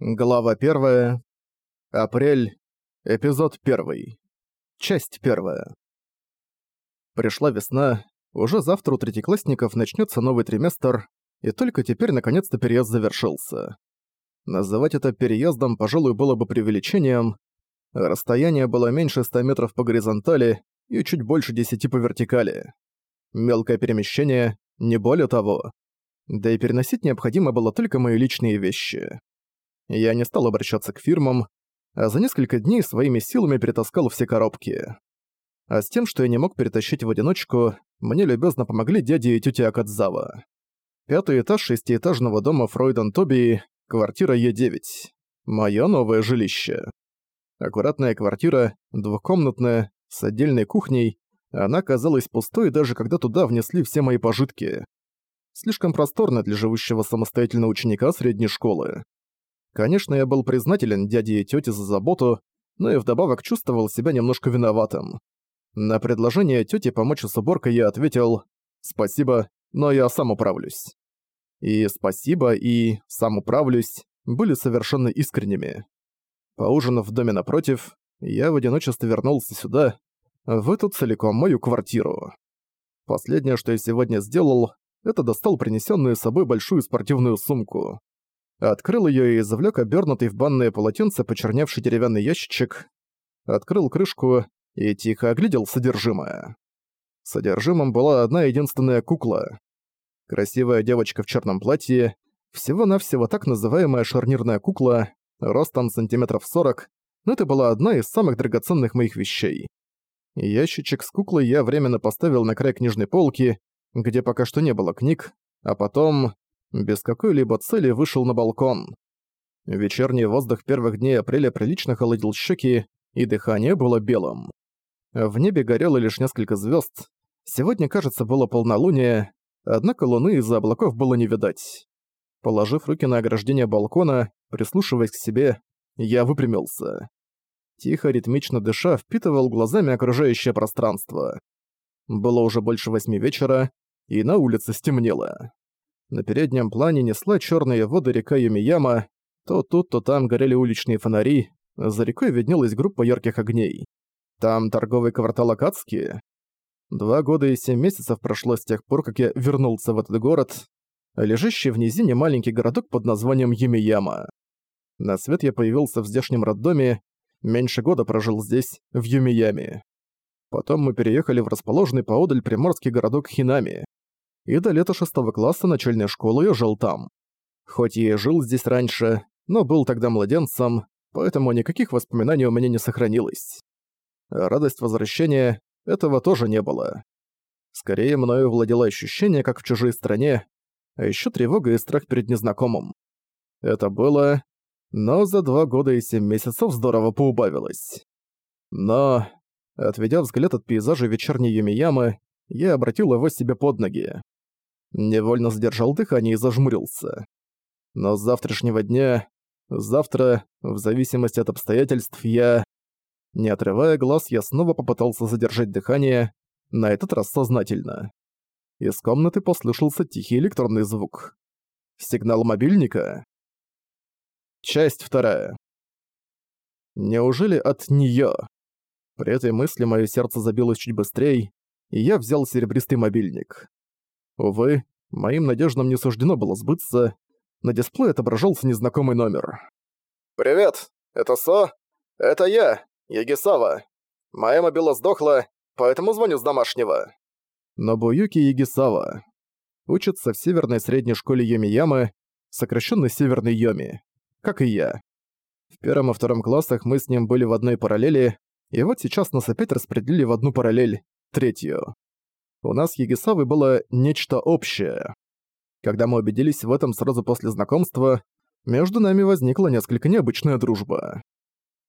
Глава 1. Апрель. Эпизод 1. Часть 1. Пришла весна, уже завтра у третьеклассников начнется новый триместр, и только теперь наконец-то переезд завершился. Называть это переездом, пожалуй, было бы преувеличением. Расстояние было меньше 100 метров по горизонтали и чуть больше 10 по вертикали. Мелкое перемещение, не более того. Да и переносить необходимо было только мои личные вещи. Я не стал обращаться к фирмам, а за несколько дней своими силами перетаскал все коробки. А с тем, что я не мог перетащить в одиночку, мне любезно помогли дядя и тетя Акадзава. Пятый этаж шестиэтажного дома Фройден Тоби, квартира Е9. Моё новое жилище. Аккуратная квартира, двухкомнатная, с отдельной кухней, она казалась пустой даже когда туда внесли все мои пожитки. Слишком просторно для живущего самостоятельно ученика средней школы. Конечно, я был признателен дяде и тете за заботу, но и вдобавок чувствовал себя немножко виноватым. На предложение тети помочь с уборкой я ответил «Спасибо, но я сам управлюсь». И «спасибо» и «сам управлюсь» были совершенно искренними. Поужинав в доме напротив, я в одиночестве вернулся сюда, в эту целиком мою квартиру. Последнее, что я сегодня сделал, это достал принесенную с собой большую спортивную сумку. Открыл ее и извлек обернутый в банное полотенце почерневший деревянный ящичек. Открыл крышку и тихо оглядел содержимое. Содержимым была одна единственная кукла. Красивая девочка в черном платье, всего-навсего так называемая шарнирная кукла, ростом сантиметров 40, но это была одна из самых драгоценных моих вещей. Ящичек с куклой я временно поставил на край книжной полки, где пока что не было книг, а потом без какой-либо цели вышел на балкон. Вечерний воздух первых дней апреля прилично холодил щеки, и дыхание было белым. В небе горело лишь несколько звезд. Сегодня, кажется, было полнолуние, однако луны из-за облаков было не видать. Положив руки на ограждение балкона, прислушиваясь к себе, я выпрямился. Тихо, ритмично дыша, впитывал глазами окружающее пространство. Было уже больше восьми вечера, и на улице стемнело. На переднем плане несла черные воды река Юмияма, то тут, то там горели уличные фонари, за рекой виднелась группа ярких огней. Там торговый квартал Акацки. Два года и семь месяцев прошло с тех пор, как я вернулся в этот город, лежащий в низине маленький городок под названием Юмияма. На свет я появился в здешнем роддоме, меньше года прожил здесь, в Юмияме. Потом мы переехали в расположенный поодаль приморский городок Хинами и до лета шестого класса начальной школы я жил там. Хоть и жил здесь раньше, но был тогда младенцем, поэтому никаких воспоминаний у меня не сохранилось. радость возвращения этого тоже не было. Скорее, мною владело ощущение, как в чужой стране, а еще тревога и страх перед незнакомым. Это было... Но за два года и семь месяцев здорово поубавилось. Но, отведя взгляд от пейзажа вечерней Юмиямы, я обратил его себе под ноги. Невольно задержал дыхание и зажмурился. Но с завтрашнего дня, завтра, в зависимости от обстоятельств, я... Не отрывая глаз, я снова попытался задержать дыхание, на этот раз сознательно. Из комнаты послышался тихий электронный звук. Сигнал мобильника. Часть вторая. Неужели от неё? При этой мысли моё сердце забилось чуть быстрее, и я взял серебристый мобильник. Увы, моим надеждам не суждено было сбыться. На дисплее отображался незнакомый номер. «Привет, это Со? Это я, Ягисава. Моя мобила сдохла, поэтому звоню с домашнего». Нобуюки Ягисава. Учится в северной средней школе Йоми-Ямы, сокращенно Северный Йоми, как и я. В первом и втором классах мы с ним были в одной параллели, и вот сейчас нас опять распределили в одну параллель, третью у нас с Егисавой было нечто общее. Когда мы убедились в этом сразу после знакомства, между нами возникла несколько необычная дружба.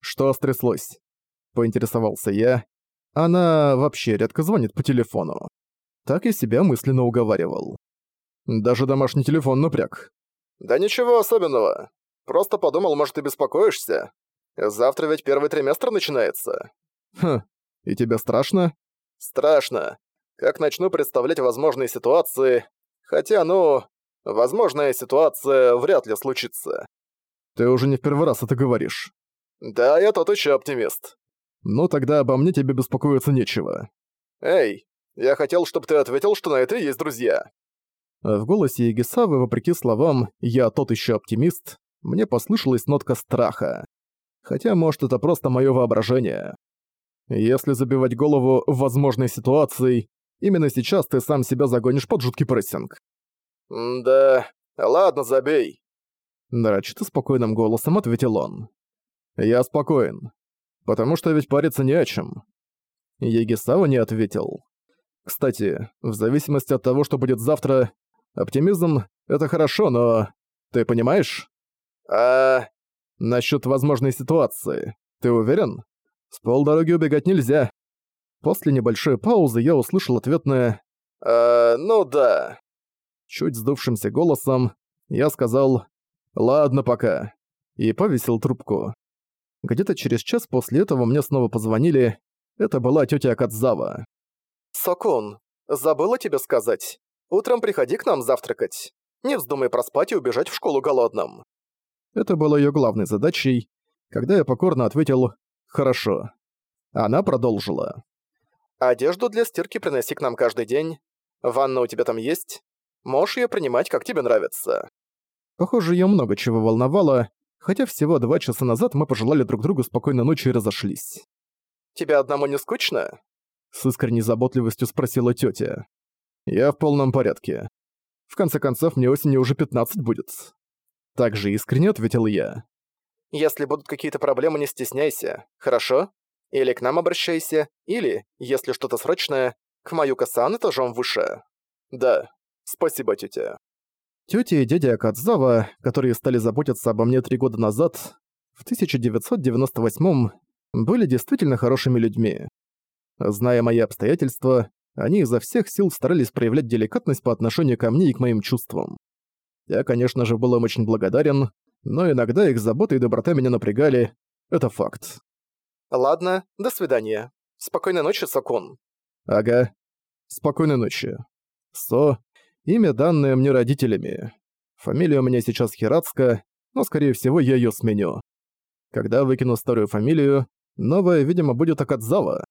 «Что стряслось?» – поинтересовался я. Она вообще редко звонит по телефону. Так я себя мысленно уговаривал. Даже домашний телефон напряг. «Да ничего особенного. Просто подумал, может, ты беспокоишься. Завтра ведь первый триместр начинается». «Хм, и тебе страшно?» «Страшно как начну представлять возможные ситуации, хотя, ну, возможная ситуация вряд ли случится. Ты уже не в первый раз это говоришь. Да, я тот еще оптимист. Ну тогда обо мне тебе беспокоиться нечего. Эй, я хотел, чтобы ты ответил, что на это есть друзья. В голосе Егисавы, вопреки словам «я тот еще оптимист», мне послышалась нотка страха. Хотя, может, это просто мое воображение. Если забивать голову возможной ситуацией, именно сейчас ты сам себя загонишь под жуткий прессинг. «Да, ладно, забей», — нарочито спокойным голосом ответил он. «Я спокоен. Потому что ведь париться не о чем». Егисава не ответил. Кстати, в зависимости от того, что будет завтра, оптимизм — это хорошо, но... Ты понимаешь? А... Насчет возможной ситуации. Ты уверен? С полдороги убегать нельзя. После небольшой паузы я услышал ответное «А, ну да». Чуть сдувшимся голосом я сказал «Ладно пока» и повесил трубку. Где-то через час после этого мне снова позвонили. Это была тетя Акадзава. «Сокун, забыла тебе сказать. Утром приходи к нам завтракать. Не вздумай проспать и убежать в школу голодным». Это было ее главной задачей. Когда я покорно ответил «Хорошо». Она продолжила. «Одежду для стирки приноси к нам каждый день. Ванна у тебя там есть? Можешь ее принимать, как тебе нравится». Похоже, ее много чего волновало, хотя всего два часа назад мы пожелали друг другу спокойной ночи и разошлись. «Тебе одному не скучно?» С искренней заботливостью спросила тетя. «Я в полном порядке. В конце концов, мне осенью уже 15 будет». Так же искренне ответил я. «Если будут какие-то проблемы, не стесняйся, хорошо? Или к нам обращайся, или, если что-то срочное, к Маюка-сан этажом выше. Да, спасибо, тетя». Тётя и дядя Акадзава, которые стали заботиться обо мне три года назад, в 1998 были действительно хорошими людьми. Зная мои обстоятельства, они изо всех сил старались проявлять деликатность по отношению ко мне и к моим чувствам. Я, конечно же, был им очень благодарен, но иногда их забота и доброта меня напрягали. Это факт. «Ладно, до свидания. Спокойной ночи, Сокун». «Ага. Спокойной ночи. Со — имя, данное мне родителями. Фамилия у меня сейчас Хирацка, но, скорее всего, я её сменю. Когда выкину старую фамилию, новая, видимо, будет Акадзава.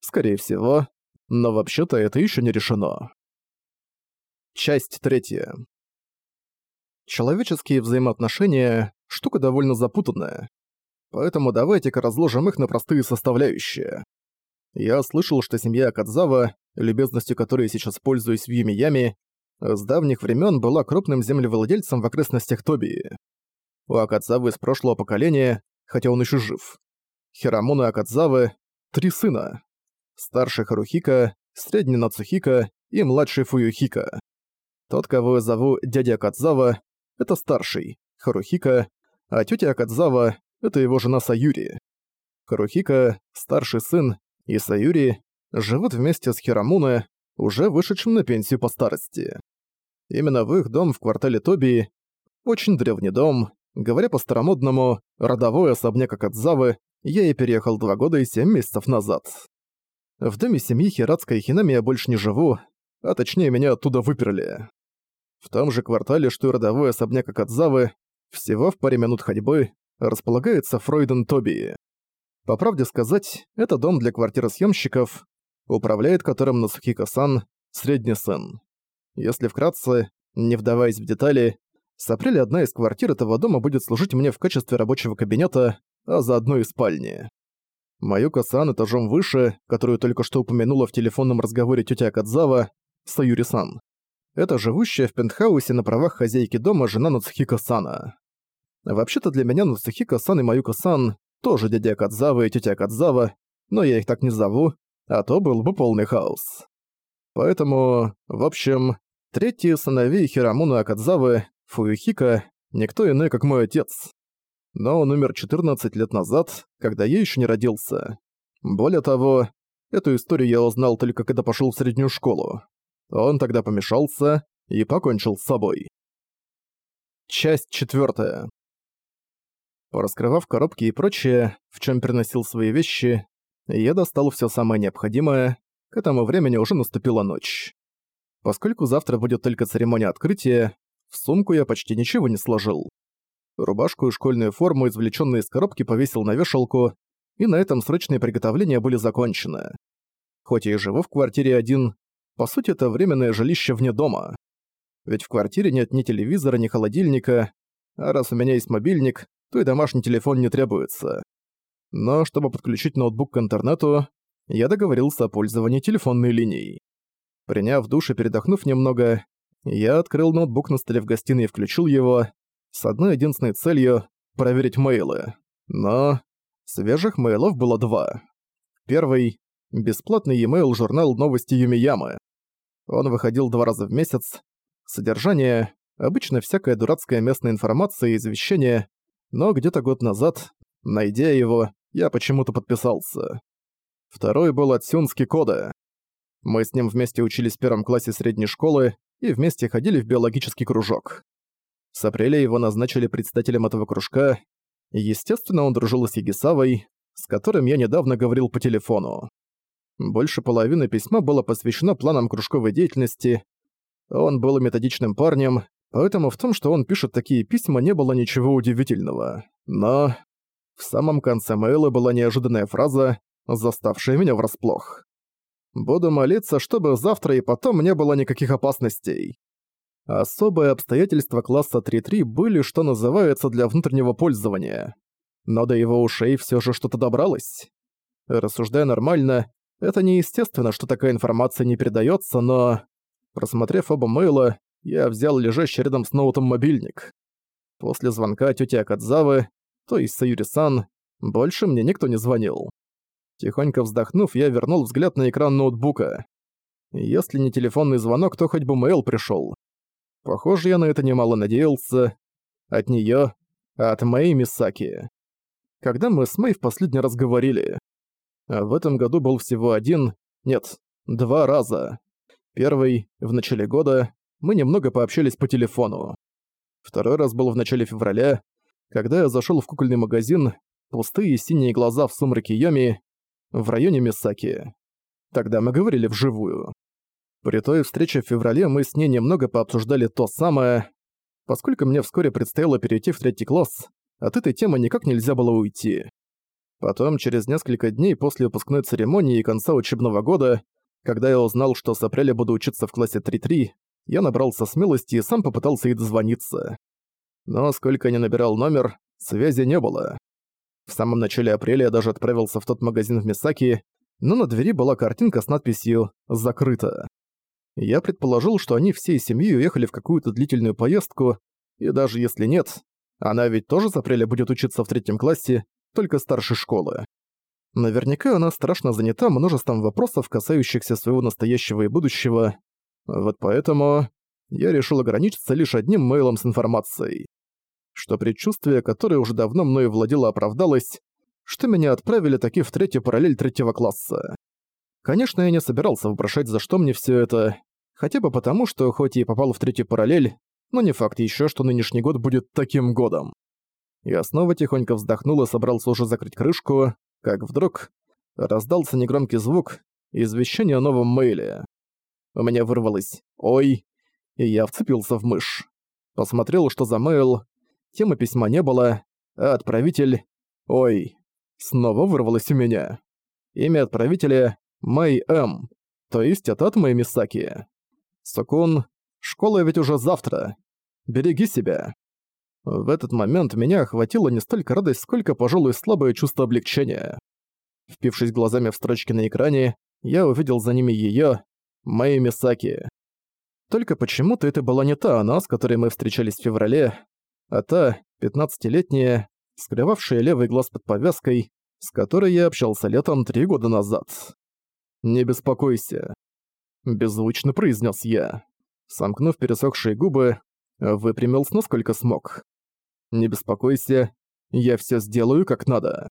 Скорее всего. Но вообще-то это еще не решено. Часть третья. Человеческие взаимоотношения – штука довольно запутанная. Поэтому давайте-ка разложим их на простые составляющие. Я слышал, что семья Акадзава, любезностью которой сейчас пользуюсь в Юмиями, с давних времен была крупным землевладельцем в окрестностях Тобии. У Акадзавы из прошлого поколения, хотя он еще жив. Хирамуна Акадзавы – три сына старший Харухика, средний Нацухика и младший Фуюхика. Тот, кого я зову дядя Акадзава, это старший, Харухика, а тетя Акадзава — это его жена Саюри. Харухика, старший сын, и Саюри живут вместе с Хирамуна, уже вышедшим на пенсию по старости. Именно в их дом в квартале Тоби, очень древний дом, говоря по-старомодному, родовой особняк Акадзавы, я и переехал два года и семь месяцев назад. В доме семьи Хирацка и Хинами я больше не живу, а точнее меня оттуда выперли. В том же квартале, что и родовой особняк Акадзавы, всего в паре минут ходьбы, располагается Фройден Тоби. По правде сказать, это дом для квартиросъемщиков, управляет которым Насухико-сан, средний сын. Если вкратце, не вдаваясь в детали, с апреля одна из квартир этого дома будет служить мне в качестве рабочего кабинета, а заодно и спальни. Маюка-сан этажом выше, которую только что упомянула в телефонном разговоре тетя Акадзава, Саюри-сан. Это живущая в пентхаусе на правах хозяйки дома жена Нацухико-сана. Вообще-то для меня Нацухико-сан и Маюка-сан тоже дядя Акадзава и тетя Акадзава, но я их так не зову, а то был бы полный хаос. Поэтому, в общем, третьи сыновей Хирамуна Акадзавы, Фуюхика, никто иной, как мой отец но он умер 14 лет назад, когда я еще не родился. Более того, эту историю я узнал только когда пошел в среднюю школу. Он тогда помешался и покончил с собой. Часть четвертая. Пораскрывав коробки и прочее, в чем переносил свои вещи, я достал все самое необходимое, к этому времени уже наступила ночь. Поскольку завтра будет только церемония открытия, в сумку я почти ничего не сложил. Рубашку и школьную форму, извлечённые из коробки, повесил на вешалку, и на этом срочные приготовления были закончены. Хоть я и живу в квартире один, по сути, это временное жилище вне дома. Ведь в квартире нет ни телевизора, ни холодильника, а раз у меня есть мобильник, то и домашний телефон не требуется. Но чтобы подключить ноутбук к интернету, я договорился о пользовании телефонной линией. Приняв душ и передохнув немного, я открыл ноутбук на столе в гостиной и включил его с одной единственной целью — проверить мейлы. Но свежих мейлов было два. Первый — бесплатный e-mail журнал «Новости Юмиямы». Он выходил два раза в месяц. Содержание — обычно всякая дурацкая местная информация и извещения, но где-то год назад, найдя его, я почему-то подписался. Второй был от Сюнски Кода. Мы с ним вместе учились в первом классе средней школы и вместе ходили в биологический кружок. С апреля его назначили председателем этого кружка. Естественно, он дружил с Егисавой, с которым я недавно говорил по телефону. Больше половины письма было посвящено планам кружковой деятельности. Он был методичным парнем, поэтому в том, что он пишет такие письма, не было ничего удивительного. Но в самом конце мейла была неожиданная фраза, заставшая меня врасплох. «Буду молиться, чтобы завтра и потом не было никаких опасностей». Особые обстоятельства класса 3.3 были, что называется, для внутреннего пользования. Но до его ушей все же что-то добралось. Рассуждая нормально, это неестественно, что такая информация не передается, но... Просмотрев оба мейла, я взял лежащий рядом с ноутом мобильник. После звонка тети Акадзавы, то есть Саюри-сан, больше мне никто не звонил. Тихонько вздохнув, я вернул взгляд на экран ноутбука. Если не телефонный звонок, то хоть бы мейл пришел. Похоже, я на это немало надеялся. От неё, от Мэй Мисаки. Когда мы с Мэй в последний раз говорили? А в этом году был всего один, нет, два раза. Первый, в начале года, мы немного пообщались по телефону. Второй раз был в начале февраля, когда я зашёл в кукольный магазин, пустые синие глаза в сумраке Йоми, в районе Мисаки. Тогда мы говорили вживую. При той встрече в феврале мы с ней немного пообсуждали то самое. Поскольку мне вскоре предстояло перейти в третий класс, от этой темы никак нельзя было уйти. Потом, через несколько дней после выпускной церемонии и конца учебного года, когда я узнал, что с апреля буду учиться в классе 3-3, я набрался смелости и сам попытался ей дозвониться. Но сколько не набирал номер, связи не было. В самом начале апреля я даже отправился в тот магазин в Мисаки, но на двери была картинка с надписью «Закрыто». Я предположил, что они всей семьей уехали в какую-то длительную поездку, и даже если нет, она ведь тоже с апреля будет учиться в третьем классе, только старшей школы. Наверняка она страшно занята множеством вопросов, касающихся своего настоящего и будущего. Вот поэтому я решил ограничиться лишь одним мейлом с информацией. Что предчувствие, которое уже давно мною владело, оправдалось, что меня отправили таки в третью параллель третьего класса. Конечно, я не собирался вопрошать, за что мне все это, хотя бы потому, что хоть и попал в третью параллель, но не факт еще, что нынешний год будет таким годом. Я снова тихонько вздохнул и собрался уже закрыть крышку, как вдруг раздался негромкий звук извещения о новом мейле. У меня вырвалось «Ой!» и я вцепился в мышь. Посмотрел, что за мейл. Темы письма не было, а отправитель «Ой!» снова вырвалось у меня. Имя отправителя Мэй М. То есть это от Мэй Мисаки. Сукун, школа ведь уже завтра. Береги себя. В этот момент меня охватила не столько радость, сколько, пожалуй, слабое чувство облегчения. Впившись глазами в строчки на экране, я увидел за ними её, Мэй Мисаки. Только почему-то это была не та она, с которой мы встречались в феврале, а та, пятнадцатилетняя, скрывавшая левый глаз под повязкой, с которой я общался летом три года назад. «Не беспокойся», — беззвучно произнес я. Сомкнув пересохшие губы, выпрямился насколько смог. «Не беспокойся, я все сделаю как надо».